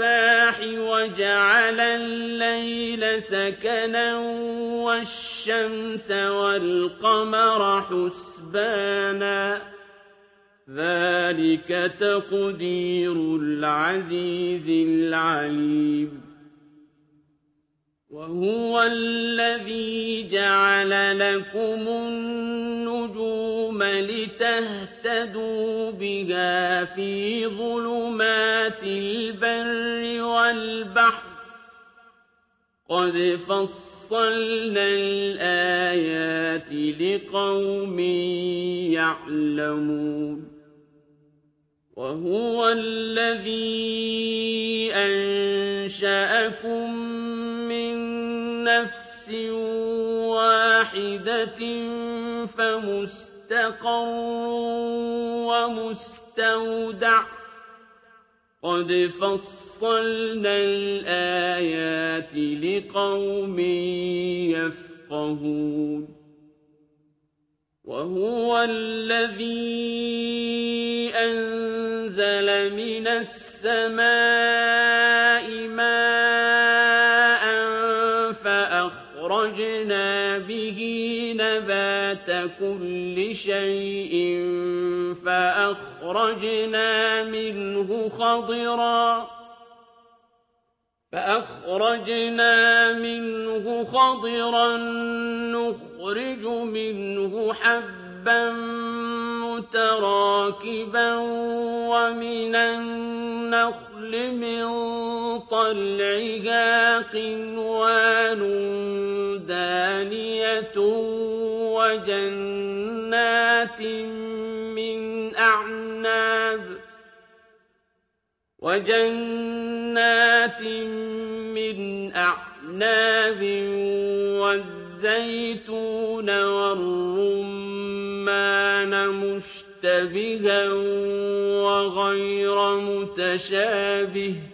الْإِصْبَاحِ وَجَعَلَ اللَّيْلَ سَكَنًا وَالشَّمْسَ وَالْقَمَرَ حُسْبَانًا ۚ. ذَٰلِكَ تَقْدِيرُ الْعَزِيزِ الْعَلِيمِ. وَهُوَ الَّذِي جَعَلَ لَكُمُ النُّجُومَ لِتَهْتَدُوا بِهَا فِي ظُلُمَاتِ الْبَرِّ وَالْبَحْرِ ۗ. قَدْ فَصَّلْنَا الْآيَاتِ لِقَوْمٍ يَعْلَمُونَ. وَهُوَ الَّذِي أَنشَأَكُم مِّن نَّفْسٍ وَاحِدَةٍ فَمُسْتَقَرٌّ وَمُسْتَوْدَعٌ ۗ. قَدْ فَصَّلْنَا الْآيَاتِ لِقَوْمٍ يَفْقَهُونَ. وَهُوَ الَّذِي أَنزَلَ مِنَ السَّمَاءِ فَأَخْرَجْنَا بِهِ نَبَاتَ كُلِّ شَيْءٍ فَأَخْرَجْنَا مِنْهُ خَضِرًا نُّخْرِجُ مِنْهُ حَبًّا مُّتَرَاكِبًا وَمِنَ النَّخْلِ مِن طَلْعِهَا قِنْوَانٌ دَانِيَةٌ وَجَنَّاتٍ مِّنْ أَعْنَابٍ وَالزَّيْتُونَ وَالرُّمَّانَ مُشْتَبِهًا وَغَيْرَ مُتَشَابِهٍ ۗ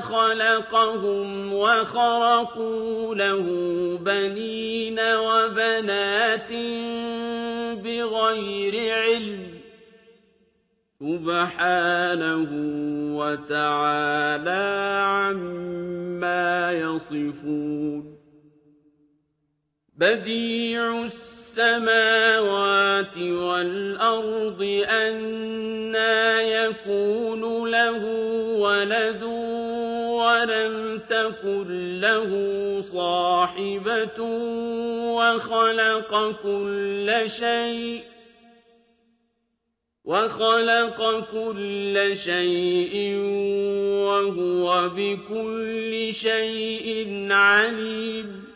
وَخَلَقَهُمْ وَخَرَقُوا لَهُ بَنِينَ وَبَنَاتٍ بِغَيْرِ عِلْمٍ ۚ. سُبْحَانَهُ وَتَعَالَىٰ عَمَّا يَصِفُونَ. بَدِيعُ السَّمَاوَاتِ وَالْأَرْضِ أَنَّىٰ يَكُونُ لَهُ وَلَدٌ وَلَمْ تَكُن لَّهُ صَاحِبَةٌ وَخَلَقَ كُلَّ شَيْءٍ وَهُوَ بِكُلِّ شَيْءٍ عَلِيمٌ